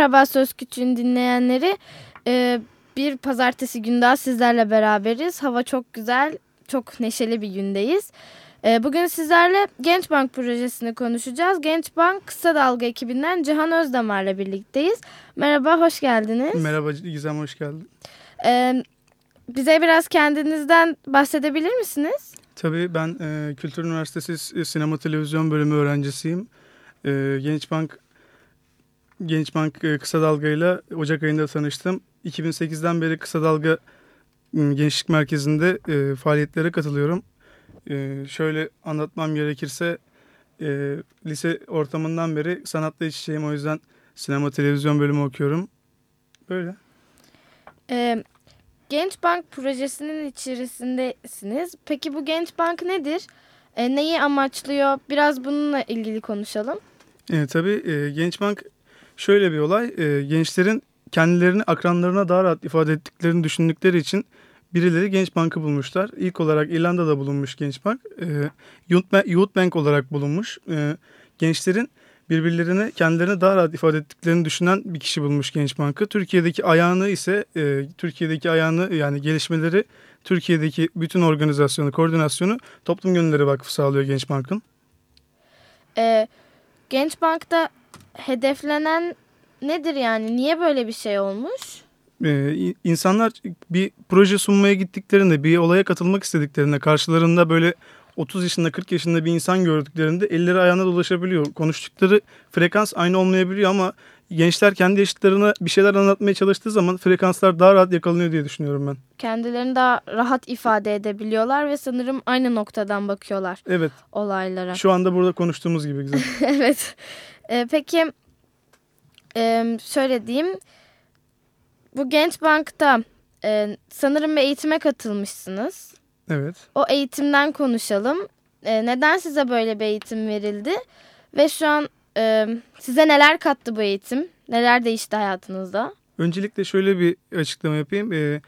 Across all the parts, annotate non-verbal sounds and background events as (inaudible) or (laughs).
Merhaba Söz Küçüğün dinleyenleri. Ee, bir pazartesi günü daha sizlerle beraberiz. Hava çok güzel, çok neşeli bir gündeyiz. Ee, bugün sizlerle Genç Bank projesini konuşacağız. Genç Bank Kısa Dalga ekibinden Cihan Özdamar'la birlikteyiz. Merhaba, hoş geldiniz. Merhaba Gizem, hoş geldin. Ee, bize biraz kendinizden bahsedebilir misiniz? Tabii ben e, Kültür Üniversitesi Sinema Televizyon Bölümü öğrencisiyim. E, Genç Bank Genç Bank e, Kısa Dalga ile Ocak ayında tanıştım. 2008'den beri Kısa Dalga Gençlik Merkezi'nde e, faaliyetlere katılıyorum. E, şöyle anlatmam gerekirse e, lise ortamından beri sanatla iç içeyim. O yüzden sinema televizyon bölümü okuyorum. Böyle. Ee, Genç Bank projesinin içerisindesiniz. Peki bu Genç Bank nedir? E, neyi amaçlıyor? Biraz bununla ilgili konuşalım. E, tabii e, Genç Bank şöyle bir olay. E, gençlerin kendilerini akranlarına daha rahat ifade ettiklerini düşündükleri için birileri Genç Bank'ı bulmuşlar. İlk olarak İrlanda'da bulunmuş Genç Bank. E, Youth Bank olarak bulunmuş. E, gençlerin birbirlerini kendilerini daha rahat ifade ettiklerini düşünen bir kişi bulmuş Genç Bank'ı. Türkiye'deki ayağını ise e, Türkiye'deki ayağını yani gelişmeleri Türkiye'deki bütün organizasyonu, koordinasyonu Toplum Gönülleri Vakfı sağlıyor Genç Bank'ın. E, Genç Bank'ta hedeflenen nedir yani? Niye böyle bir şey olmuş? Ee, insanlar bir proje sunmaya gittiklerinde, bir olaya katılmak istediklerinde karşılarında böyle 30 yaşında 40 yaşında bir insan gördüklerinde elleri ayağına dolaşabiliyor. Konuştukları frekans aynı olmayabiliyor ama gençler kendi yaşıtlarına bir şeyler anlatmaya çalıştığı zaman frekanslar daha rahat yakalanıyor diye düşünüyorum ben. Kendilerini daha rahat ifade edebiliyorlar ve sanırım aynı noktadan bakıyorlar evet. olaylara. Şu anda burada konuştuğumuz gibi güzel. (laughs) evet. Ee, peki e, şöyle diyeyim. Bu Genç Bank'ta e, sanırım bir eğitime katılmışsınız. Evet. O eğitimden konuşalım. E, neden size böyle bir eğitim verildi? Ve şu an e, size neler kattı bu eğitim? Neler değişti hayatınızda? Öncelikle şöyle bir açıklama yapayım. E,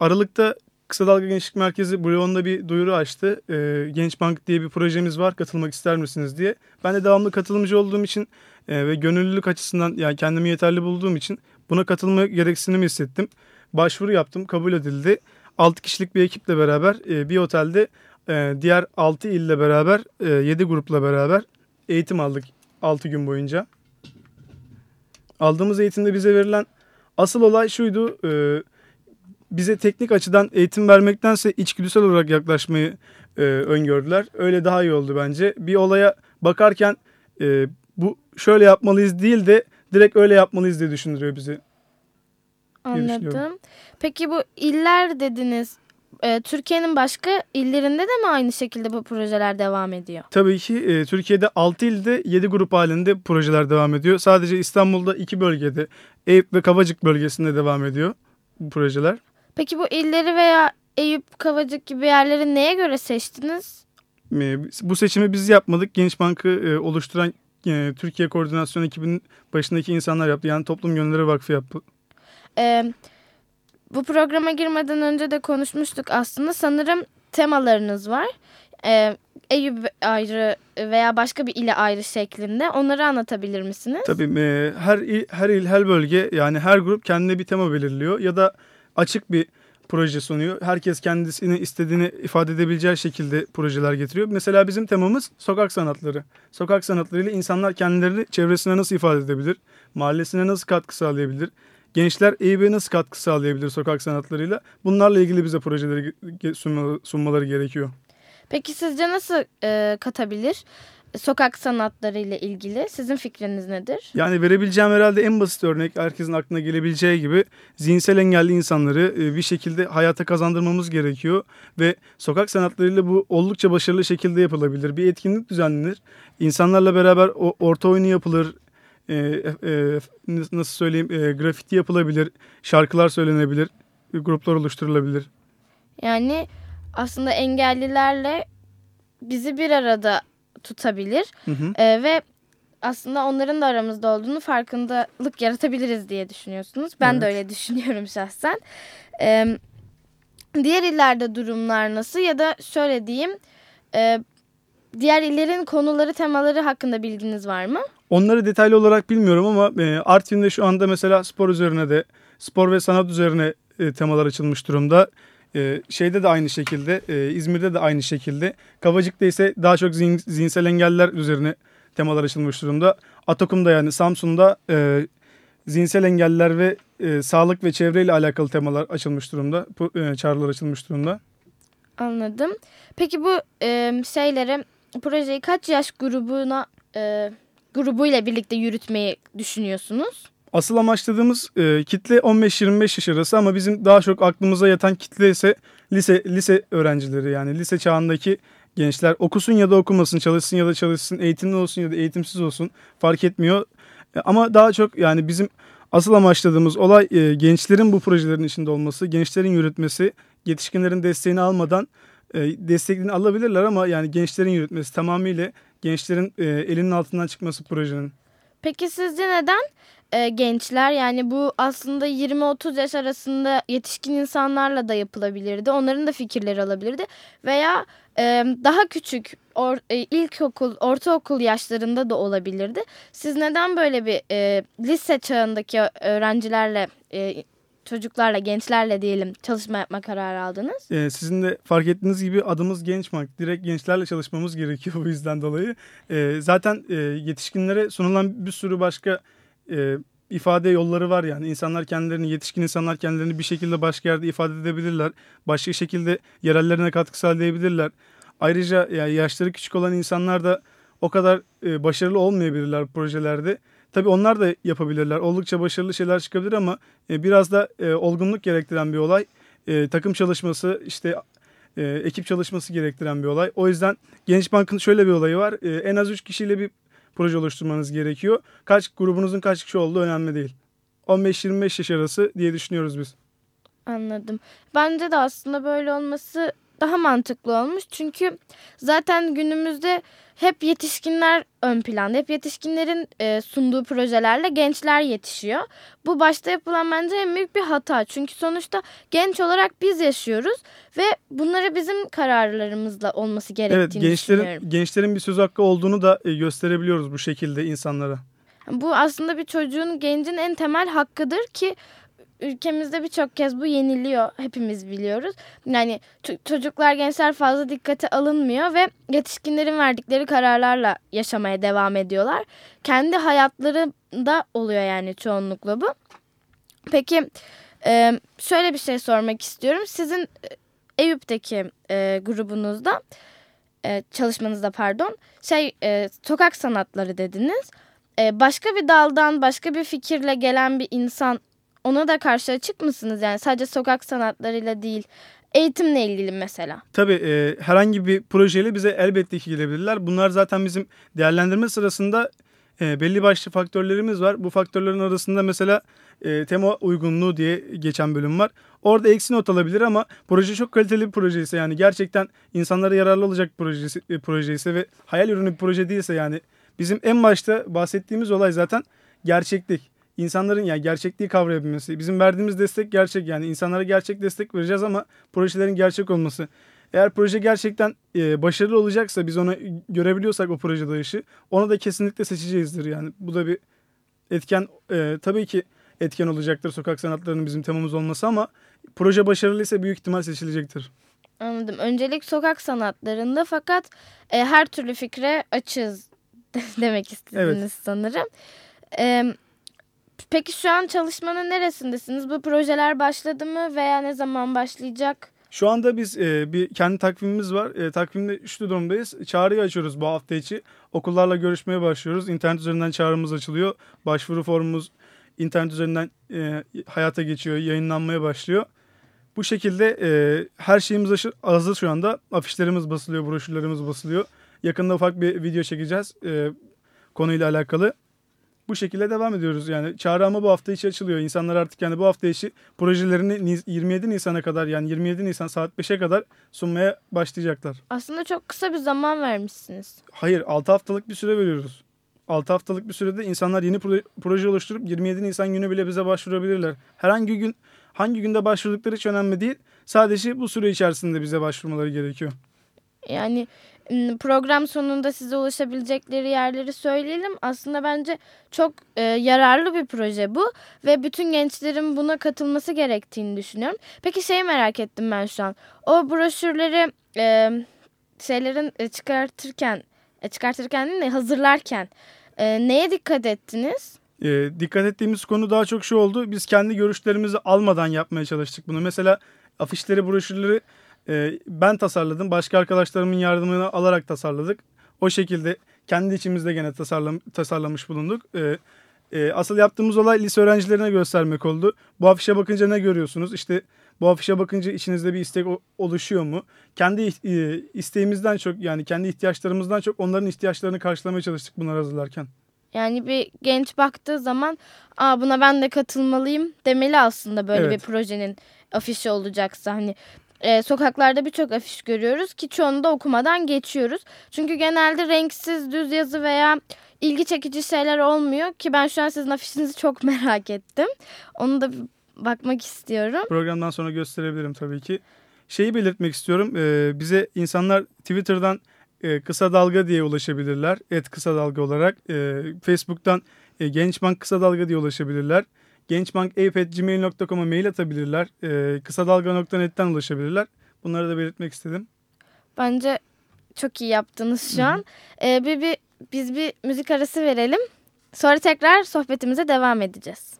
Aralık'ta Kısa Dalga Gençlik Merkezi Blyon'da bir duyuru açtı. E, Genç Bank diye bir projemiz var katılmak ister misiniz diye. Ben de devamlı katılımcı olduğum için e, ve gönüllülük açısından yani kendimi yeterli bulduğum için buna katılma gereksinimi hissettim. Başvuru yaptım kabul edildi. 6 kişilik bir ekiple beraber e, bir otelde e, diğer 6 ille beraber e, 7 grupla beraber eğitim aldık 6 gün boyunca. Aldığımız eğitimde bize verilen asıl olay şuydu. E, bize teknik açıdan eğitim vermektense içgüdüsel olarak yaklaşmayı e, öngördüler. Öyle daha iyi oldu bence. Bir olaya bakarken e, bu şöyle yapmalıyız değil de direkt öyle yapmalıyız diye düşündürüyor bizi. Anladım. Peki bu iller dediniz. E, Türkiye'nin başka illerinde de mi aynı şekilde bu projeler devam ediyor? Tabii ki e, Türkiye'de 6 ilde 7 grup halinde projeler devam ediyor. Sadece İstanbul'da 2 bölgede Eyüp ve Kavacık bölgesinde devam ediyor bu projeler. Peki bu illeri veya Eyüp, Kavacık gibi yerleri neye göre seçtiniz? Bu seçimi biz yapmadık. Genç Bank'ı e, oluşturan e, Türkiye Koordinasyon ekibinin başındaki insanlar yaptı. Yani Toplum Gönülleri Vakfı yaptı. Ee, bu programa girmeden önce de konuşmuştuk aslında. Sanırım temalarınız var. Ee, Eyüp ayrı veya başka bir ile ayrı şeklinde. Onları anlatabilir misiniz? Tabii e, her il, her il, her bölge yani her grup kendine bir tema belirliyor ya da açık bir proje sunuyor. Herkes kendisini istediğini ifade edebileceği şekilde projeler getiriyor. Mesela bizim temamız sokak sanatları. Sokak sanatlarıyla insanlar kendilerini çevresine nasıl ifade edebilir? Mahallesine nasıl katkı sağlayabilir? Gençler EYB'ye nasıl katkı sağlayabilir sokak sanatlarıyla? Bunlarla ilgili bize projeleri sunmaları gerekiyor. Peki sizce nasıl e, katabilir? Sokak sanatları ile ilgili sizin fikriniz nedir? Yani verebileceğim herhalde en basit örnek herkesin aklına gelebileceği gibi zihinsel engelli insanları bir şekilde hayata kazandırmamız gerekiyor. Ve sokak sanatlarıyla bu oldukça başarılı şekilde yapılabilir. Bir etkinlik düzenlenir. İnsanlarla beraber orta oyunu yapılır. e, e, nasıl söyleyeyim e, grafiti yapılabilir, şarkılar söylenebilir, gruplar oluşturulabilir. Yani aslında engellilerle bizi bir arada tutabilir Hı hı. Ee, ve aslında onların da aramızda olduğunu farkındalık yaratabiliriz diye düşünüyorsunuz. Ben de Evet. öyle düşünüyorum şahsen. Ee, diğer illerde durumlar nasıl ya da şöyle diyeyim e, diğer illerin konuları temaları hakkında bilginiz var mı? Onları detaylı olarak bilmiyorum ama e, Artvin'de şu anda mesela spor üzerine de spor ve sanat üzerine e, temalar açılmış durumda. E, şeyde de aynı şekilde, e, İzmir'de de aynı şekilde. Kavacık'ta ise daha çok zihin- zihinsel engeller üzerine temalar açılmış durumda. Atakum'da yani Samsun'da e, zihinsel engeller ve e, sağlık ve çevreyle alakalı temalar açılmış durumda. E, çağrılar açılmış durumda. Anladım. Peki bu e, şeyleri projeyi kaç yaş grubuna e, grubuyla birlikte yürütmeyi düşünüyorsunuz? Asıl amaçladığımız e, kitle 15-25 yaş arası ama bizim daha çok aklımıza yatan kitle ise lise lise öğrencileri yani lise çağındaki gençler okusun ya da okumasın, çalışsın ya da çalışsın, eğitimli olsun ya da eğitimsiz olsun fark etmiyor. E, ama daha çok yani bizim asıl amaçladığımız olay e, gençlerin bu projelerin içinde olması, gençlerin yürütmesi, yetişkinlerin desteğini almadan e, destekini alabilirler ama yani gençlerin yürütmesi tamamıyla gençlerin e, elinin altından çıkması projenin. Peki sizce neden e, gençler yani bu aslında 20-30 yaş arasında yetişkin insanlarla da yapılabilirdi. Onların da fikirleri alabilirdi. Veya e, daha küçük or, e, ilkokul, ortaokul yaşlarında da olabilirdi. Siz neden böyle bir e, lise çağındaki öğrencilerle, e, çocuklarla, gençlerle diyelim çalışma yapma kararı aldınız? Ee, sizin de fark ettiğiniz gibi adımız Gençbank. Direkt gençlerle çalışmamız gerekiyor bu yüzden dolayı. Ee, zaten e, yetişkinlere sunulan bir sürü başka e, ifade yolları var yani. İnsanlar kendilerini, yetişkin insanlar kendilerini bir şekilde başka yerde ifade edebilirler. Başka şekilde yerellerine katkı sağlayabilirler. Ayrıca yani yaşları küçük olan insanlar da o kadar e, başarılı olmayabilirler projelerde. Tabii onlar da yapabilirler. Oldukça başarılı şeyler çıkabilir ama e, biraz da e, olgunluk gerektiren bir olay. E, takım çalışması, işte e, ekip çalışması gerektiren bir olay. O yüzden Gençbank'ın şöyle bir olayı var. E, en az 3 kişiyle bir proje oluşturmanız gerekiyor. Kaç grubunuzun kaç kişi olduğu önemli değil. 15-25 yaş arası diye düşünüyoruz biz. Anladım. Bence de aslında böyle olması daha mantıklı olmuş. Çünkü zaten günümüzde hep yetişkinler ön planda. Hep yetişkinlerin e, sunduğu projelerle gençler yetişiyor. Bu başta yapılan bence en büyük bir hata. Çünkü sonuçta genç olarak biz yaşıyoruz ve bunları bizim kararlarımızla olması gerektiğini Evet, gençlerin düşünüyorum. gençlerin bir söz hakkı olduğunu da e, gösterebiliyoruz bu şekilde insanlara. Bu aslında bir çocuğun, gencin en temel hakkıdır ki ülkemizde birçok kez bu yeniliyor. Hepimiz biliyoruz. Yani çocuklar, gençler fazla dikkate alınmıyor ve yetişkinlerin verdikleri kararlarla yaşamaya devam ediyorlar. Kendi hayatlarında oluyor yani çoğunlukla bu. Peki şöyle bir şey sormak istiyorum. Sizin Eyüp'teki grubunuzda çalışmanızda pardon şey sokak sanatları dediniz. Başka bir daldan başka bir fikirle gelen bir insan ona da karşı açık mısınız? Yani sadece sokak sanatlarıyla değil eğitimle ilgili mesela. Tabii e, herhangi bir projeyle bize elbette ki gelebilirler. Bunlar zaten bizim değerlendirme sırasında e, belli başlı faktörlerimiz var. Bu faktörlerin arasında mesela e, tema uygunluğu diye geçen bölüm var. Orada eksi not alabilir ama proje çok kaliteli bir proje ise yani gerçekten insanlara yararlı olacak projesi, e, proje ise ve hayal ürünü bir proje değilse yani bizim en başta bahsettiğimiz olay zaten gerçeklik. İnsanların yani gerçekliği kavrayabilmesi. Bizim verdiğimiz destek gerçek yani insanlara gerçek destek vereceğiz ama projelerin gerçek olması. Eğer proje gerçekten e, başarılı olacaksa biz onu görebiliyorsak o proje dayışı onu da kesinlikle seçeceğizdir yani. Bu da bir etken e, tabii ki etken olacaktır sokak sanatlarının bizim temamız olması ama proje başarılıysa büyük ihtimal seçilecektir. Anladım. Öncelik sokak sanatlarında fakat e, her türlü fikre açız (laughs) demek istediniz Evet. sanırım. E, peki şu an çalışmanın neresindesiniz? Bu projeler başladı mı veya ne zaman başlayacak? Şu anda biz e, bir kendi takvimimiz var. E, takvimde üçlü durumdayız. Çağrıyı açıyoruz bu hafta içi. Okullarla görüşmeye başlıyoruz. İnternet üzerinden çağrımız açılıyor. Başvuru formumuz internet üzerinden e, hayata geçiyor, yayınlanmaya başlıyor. Bu şekilde e, her şeyimiz hazır şu anda. Afişlerimiz basılıyor, broşürlerimiz basılıyor. Yakında ufak bir video çekeceğiz e, konuyla alakalı. Bu şekilde devam ediyoruz. Yani çağrı ama bu hafta içi açılıyor. İnsanlar artık yani bu hafta içi projelerini 27 Nisan'a kadar yani 27 Nisan saat 5'e kadar sunmaya başlayacaklar. Aslında çok kısa bir zaman vermişsiniz. Hayır 6 haftalık bir süre veriyoruz. 6 haftalık bir sürede insanlar yeni proje oluşturup 27 Nisan günü bile bize başvurabilirler. Herhangi gün hangi günde başvurdukları hiç önemli değil. Sadece bu süre içerisinde bize başvurmaları gerekiyor. Yani program sonunda size ulaşabilecekleri yerleri söyleyelim. Aslında bence çok e, yararlı bir proje bu ve bütün gençlerin buna katılması gerektiğini düşünüyorum. Peki şey merak ettim ben şu an. O broşürleri e, şeylerin e, çıkartırken e, çıkartırken değil de hazırlarken e, neye dikkat ettiniz? E, dikkat ettiğimiz konu daha çok şu oldu. Biz kendi görüşlerimizi almadan yapmaya çalıştık bunu. Mesela afişleri, broşürleri e, ben tasarladım. Başka arkadaşlarımın yardımını alarak tasarladık. O şekilde kendi içimizde gene tasarlam tasarlamış bulunduk. E, e, asıl yaptığımız olay lise öğrencilerine göstermek oldu. Bu afişe bakınca ne görüyorsunuz? İşte bu afişe bakınca içinizde bir istek oluşuyor mu? Kendi e, isteğimizden çok yani kendi ihtiyaçlarımızdan çok onların ihtiyaçlarını karşılamaya çalıştık bunları hazırlarken. Yani bir genç baktığı zaman Aa, buna ben de katılmalıyım demeli aslında böyle evet. bir projenin afişi olacaksa. Hani e, sokaklarda birçok afiş görüyoruz ki çoğunu da okumadan geçiyoruz. Çünkü genelde renksiz düz yazı veya ilgi çekici şeyler olmuyor ki ben şu an sizin afişinizi çok (laughs) merak ettim. Onu da bakmak istiyorum. Programdan sonra gösterebilirim tabii ki. Şeyi belirtmek istiyorum. E, bize insanlar Twitter'dan e, kısa dalga diye ulaşabilirler. Et kısa dalga olarak. E, Facebook'tan e, Gençbank kısa dalga diye ulaşabilirler gençbankeyf.gmail.com'a mail atabilirler. E, kısa dalga.net'ten ulaşabilirler. Bunları da belirtmek istedim. Bence çok iyi yaptınız şu an. Ee, bir, bir, biz bir müzik arası verelim. Sonra tekrar sohbetimize devam edeceğiz.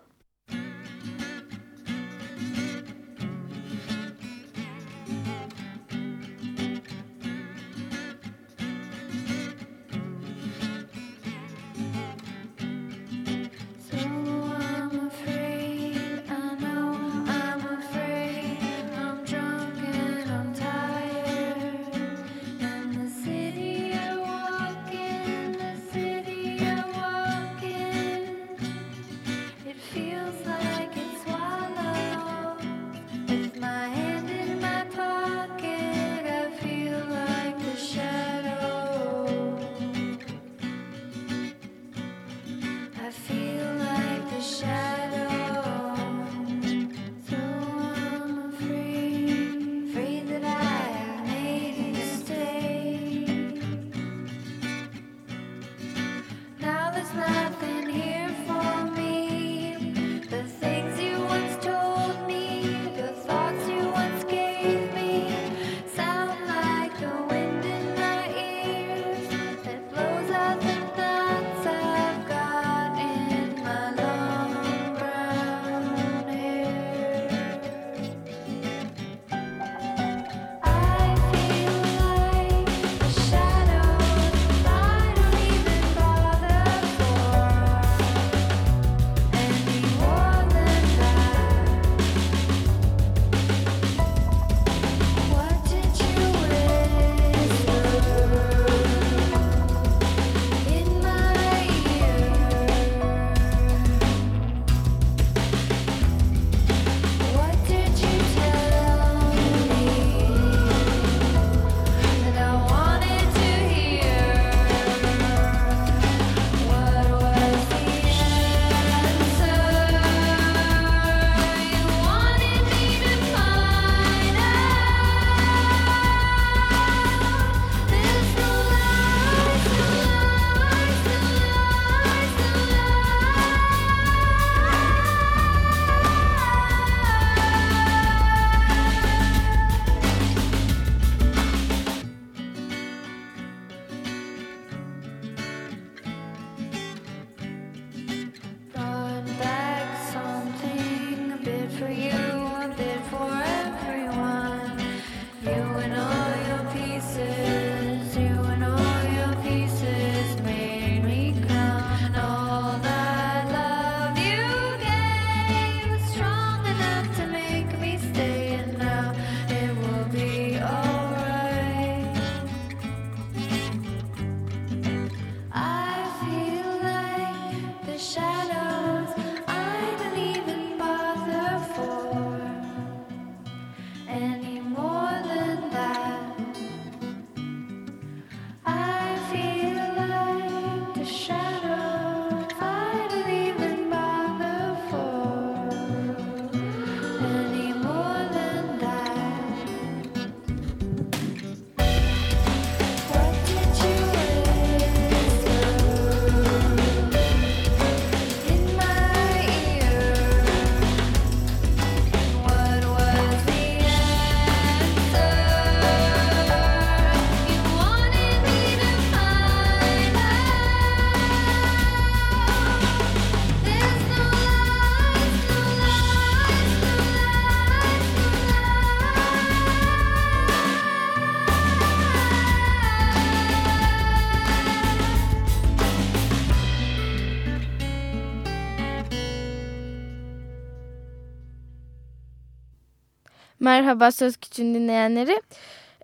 Merhaba Söz Küçüğün dinleyenleri.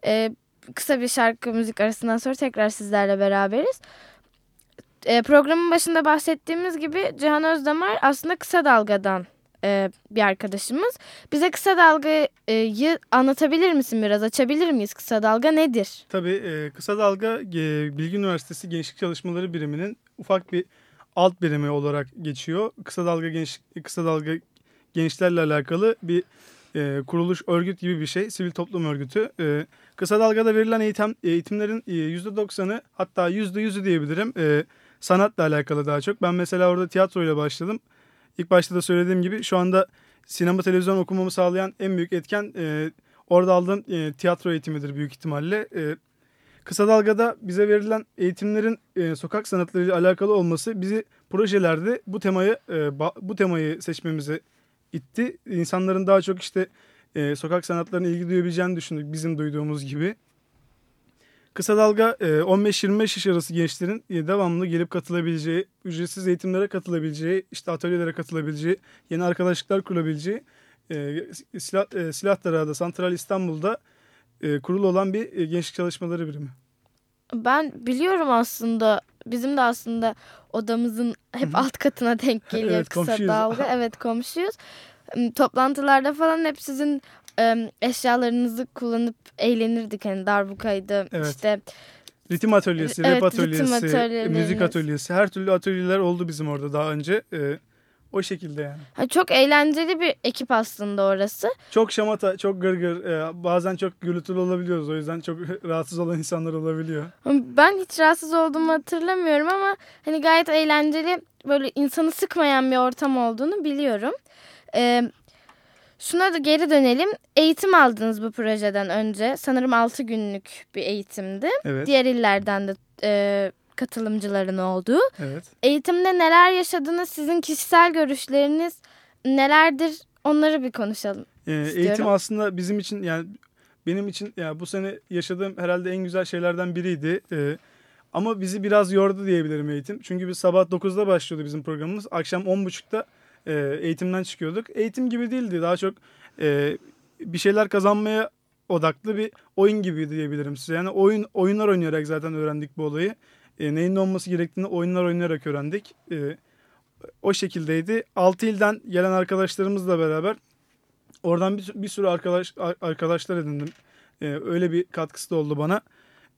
Ee, kısa bir şarkı müzik arasından sonra tekrar sizlerle beraberiz. Ee, programın başında bahsettiğimiz gibi Cihan Özdamar aslında kısa dalgadan e, bir arkadaşımız. Bize kısa dalgayı anlatabilir misin biraz? Açabilir miyiz? Kısa dalga nedir? Tabii e, Kısa Dalga e, Bilgi Üniversitesi Gençlik Çalışmaları Biriminin ufak bir alt birimi olarak geçiyor. Kısa Dalga Genç Kısa Dalga gençlerle alakalı bir e, kuruluş örgüt gibi bir şey. Sivil toplum örgütü. E, kısa Dalga'da verilen eğitim eğitimlerin e, %90'ı hatta %100'ü diyebilirim. E, sanatla alakalı daha çok. Ben mesela orada tiyatroyla başladım. İlk başta da söylediğim gibi şu anda sinema televizyon okumamı sağlayan en büyük etken e, orada aldığım e, tiyatro eğitimidir büyük ihtimalle. E, Kısa Dalga'da bize verilen eğitimlerin e, sokak sanatlarıyla alakalı olması bizi projelerde bu temayı e, bu temayı seçmemize itti. İnsanların daha çok işte e, sokak sanatlarına ilgi duyabileceğini düşündük bizim duyduğumuz gibi. Kısa Dalga 15-25 yaş arası gençlerin devamlı gelip katılabileceği, ücretsiz eğitimlere katılabileceği, işte atölyelere katılabileceği, yeni arkadaşlıklar kurabileceği Silah, Silahdara'da, Santral İstanbul'da kurulu olan bir gençlik çalışmaları birimi. Ben biliyorum aslında bizim de aslında odamızın hep alt katına denk (laughs) geliyor evet, kısa komşuyuz. dalga. (laughs) Evet komşuyuz. Toplantılarda falan hep sizin eşyalarınızı kullanıp eğlenirdik. Hani darbukaydı evet. işte. Ritim atölyesi, evet, rap atölyesi, müzik atölyesi her türlü atölyeler oldu bizim orada daha önce. Ee, o şekilde yani. Ha, çok eğlenceli bir ekip aslında orası. Çok şamata, çok gırgır, e, bazen çok gürültülü olabiliyoruz. O yüzden çok (laughs) rahatsız olan insanlar olabiliyor. Ben hiç rahatsız olduğumu hatırlamıyorum ama hani gayet eğlenceli, böyle insanı sıkmayan bir ortam olduğunu biliyorum. Ee, Şuna da geri dönelim. Eğitim aldınız bu projeden önce. Sanırım 6 günlük bir eğitimdi. Evet. Diğer illerden de e, katılımcıların olduğu. Evet. Eğitimde neler yaşadınız? Sizin kişisel görüşleriniz nelerdir? Onları bir konuşalım. Ee, eğitim aslında bizim için yani benim için yani bu sene yaşadığım herhalde en güzel şeylerden biriydi. Ee, ama bizi biraz yordu diyebilirim eğitim. Çünkü biz sabah 9'da başlıyordu bizim programımız. Akşam 10.30'da e, eğitimden çıkıyorduk. Eğitim gibi değildi. Daha çok e, bir şeyler kazanmaya odaklı bir oyun gibiydi diyebilirim size. Yani oyun oyunlar oynayarak zaten öğrendik bu olayı. E, neyin olması gerektiğini oyunlar oynayarak öğrendik. E, o şekildeydi. 6 ilden gelen arkadaşlarımızla beraber oradan bir, bir sürü arkadaş arkadaşlar edindim. E, öyle bir katkısı da oldu bana.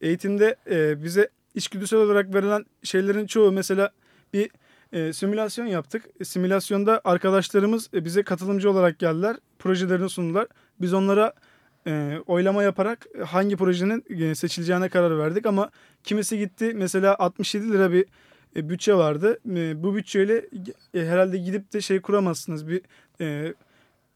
Eğitimde e, bize içgüdüsel olarak verilen şeylerin çoğu mesela bir e, simülasyon yaptık. E, simülasyonda arkadaşlarımız e, bize katılımcı olarak geldiler. Projelerini sundular. Biz onlara e, oylama yaparak hangi projenin e, seçileceğine karar verdik. Ama kimisi gitti mesela 67 lira bir e, bütçe vardı. E, bu bütçeyle e, herhalde gidip de şey kuramazsınız. Bir e,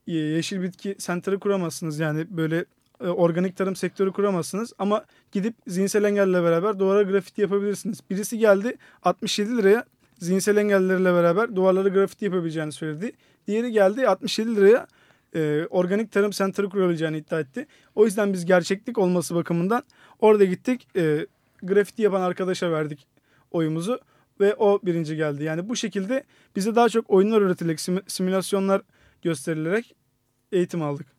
yeşil bitki center'ı kuramazsınız. Yani böyle e, organik tarım sektörü kuramazsınız. Ama gidip zihinsel engelle beraber duvara grafiti yapabilirsiniz. Birisi geldi 67 liraya zihinsel engellerle beraber duvarlara grafiti yapabileceğini söyledi. Diğeri geldi 67 liraya e, organik tarım center'ı kurabileceğini iddia etti. O yüzden biz gerçeklik olması bakımından orada gittik. E, grafiti yapan arkadaşa verdik oyumuzu ve o birinci geldi. Yani bu şekilde bize daha çok oyunlar öğretilerek, simülasyonlar gösterilerek eğitim aldık.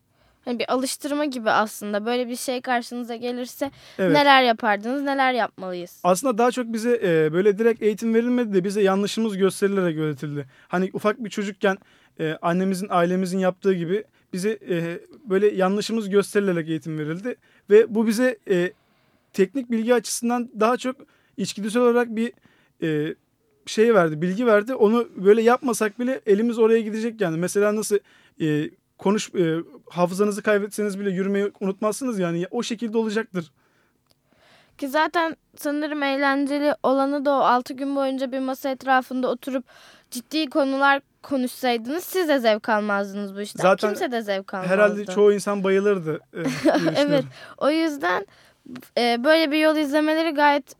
Yani bir alıştırma gibi aslında. Böyle bir şey karşınıza gelirse evet. neler yapardınız, neler yapmalıyız? Aslında daha çok bize e, böyle direkt eğitim verilmedi de bize yanlışımız gösterilerek öğretildi. Hani ufak bir çocukken e, annemizin, ailemizin yaptığı gibi bize e, böyle yanlışımız gösterilerek eğitim verildi. Ve bu bize e, teknik bilgi açısından daha çok içgüdüsel olarak bir e, şey verdi, bilgi verdi. Onu böyle yapmasak bile elimiz oraya gidecek yani. Mesela nasıl e, konuş e, hafızanızı kaybetseniz bile yürümeyi unutmazsınız yani o şekilde olacaktır. Ki zaten sanırım eğlenceli olanı da o 6 gün boyunca bir masa etrafında oturup ciddi konular konuşsaydınız siz de zevk almazdınız bu işten. Zaten Kimse de zevk almazdı. Herhalde çoğu insan bayılırdı. E, (laughs) evet o yüzden e, böyle bir yol izlemeleri gayet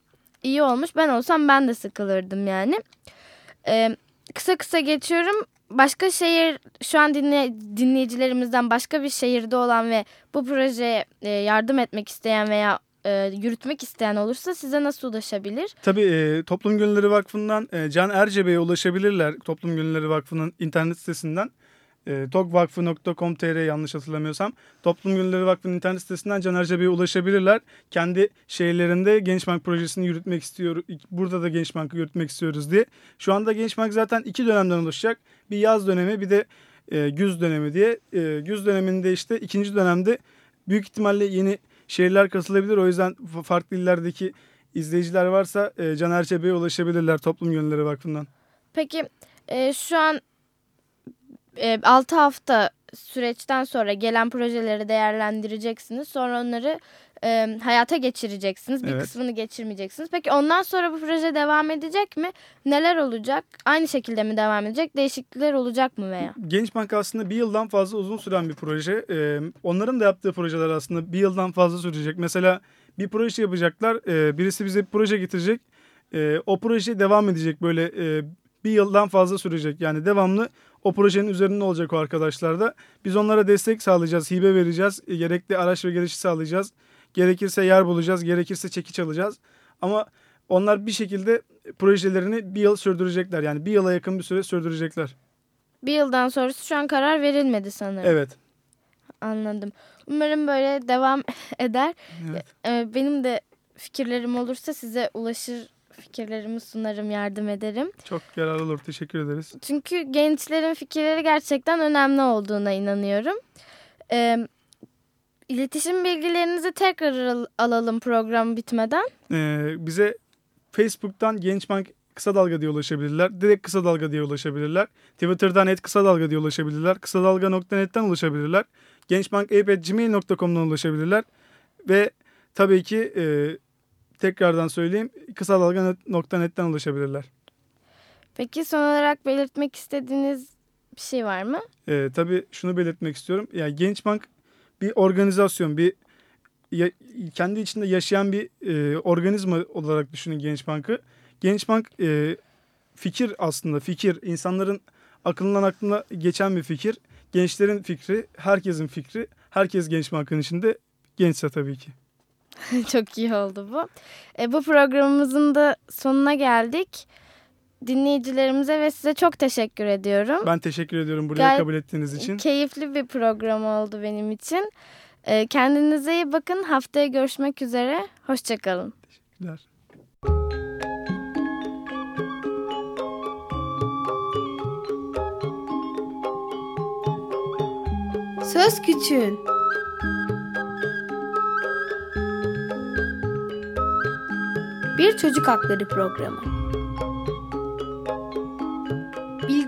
iyi olmuş. Ben olsam ben de sıkılırdım yani. E, kısa kısa geçiyorum başka şehir şu an dinle, dinleyicilerimizden başka bir şehirde olan ve bu projeye e, yardım etmek isteyen veya e, yürütmek isteyen olursa size nasıl ulaşabilir? Tabii e, Toplum Gönülleri Vakfı'ndan e, Can Ercebe'ye ulaşabilirler. Toplum Gönülleri Vakfı'nın internet sitesinden. e, tokvakfı.com.tr yanlış hatırlamıyorsam. Toplum Gönülleri Vakfı'nın internet sitesinden Caner Bey'e ulaşabilirler. Kendi şehirlerinde Gençbank projesini yürütmek istiyor. Burada da Gençbank'ı yürütmek istiyoruz diye. Şu anda Gençbank zaten iki dönemden oluşacak. Bir yaz dönemi bir de e, güz dönemi diye. E, güz döneminde işte ikinci dönemde büyük ihtimalle yeni şehirler katılabilir. O yüzden farklı illerdeki izleyiciler varsa e, Caner Bey'e ulaşabilirler Toplum Gönülleri Vakfı'ndan. Peki e, şu an e, 6 hafta süreçten sonra gelen projeleri değerlendireceksiniz. Sonra onları e, hayata geçireceksiniz. Bir Evet. kısmını geçirmeyeceksiniz. Peki ondan sonra bu proje devam edecek mi? Neler olacak? Aynı şekilde mi devam edecek? Değişiklikler olacak mı veya? Gençbank aslında bir yıldan fazla uzun süren bir proje. Ee, onların da yaptığı projeler aslında bir yıldan fazla sürecek. Mesela bir proje yapacaklar. Ee, birisi bize bir proje getirecek. Ee, o proje devam edecek böyle e, bir yıldan fazla sürecek. Yani devamlı o projenin üzerinde olacak o arkadaşlar da. Biz onlara destek sağlayacağız, hibe vereceğiz. e, Gerekli araç ve gelişi sağlayacağız. Gerekirse yer bulacağız, gerekirse çekiç alacağız. Ama onlar bir şekilde projelerini bir yıl sürdürecekler. Yani bir yıla yakın bir süre sürdürecekler. Bir yıldan sonrası şu an karar verilmedi sanırım. Evet. Anladım. Umarım böyle devam (laughs) eder. Evet. Ee, Benim de fikirlerim olursa size ulaşır fikirlerimi sunarım, yardım ederim. Çok yararlı olur. Teşekkür ederiz. Çünkü gençlerin fikirleri gerçekten önemli olduğuna inanıyorum. Ee, iletişim bilgilerinizi tekrar al- alalım program bitmeden. Ee, bize Facebook'tan Gençbank Kısa Dalga diye ulaşabilirler. Direkt Kısa Dalga diye ulaşabilirler. Twitter'dan et Kısa Dalga diye ulaşabilirler. Kısa Dalga.net'ten ulaşabilirler. Gençbank.gmail.com'dan ulaşabilirler. Ve tabii ki e, tekrardan söyleyeyim Kısa Dalga.net'ten ulaşabilirler. Peki son olarak belirtmek istediğiniz bir şey var mı? Ee, tabii şunu belirtmek istiyorum. Yani Gençbank bir organizasyon, bir ya- kendi içinde yaşayan bir e, organizma olarak düşünün Gençbank'ı. Gençbank e, fikir aslında fikir insanların aklından aklına geçen bir fikir. Gençlerin fikri, herkesin fikri. Herkes Gençbank'ın içinde. Gençse tabii ki. (laughs) Çok iyi oldu bu. E, bu programımızın da sonuna geldik. Dinleyicilerimize ve size çok teşekkür ediyorum. Ben teşekkür ediyorum buraya Gayet kabul ettiğiniz için. Keyifli bir program oldu benim için. E, kendinize iyi bakın. Haftaya görüşmek üzere. Hoşçakalın. Teşekkürler. Söz Küçüğün Bir Çocuk Hakları Programı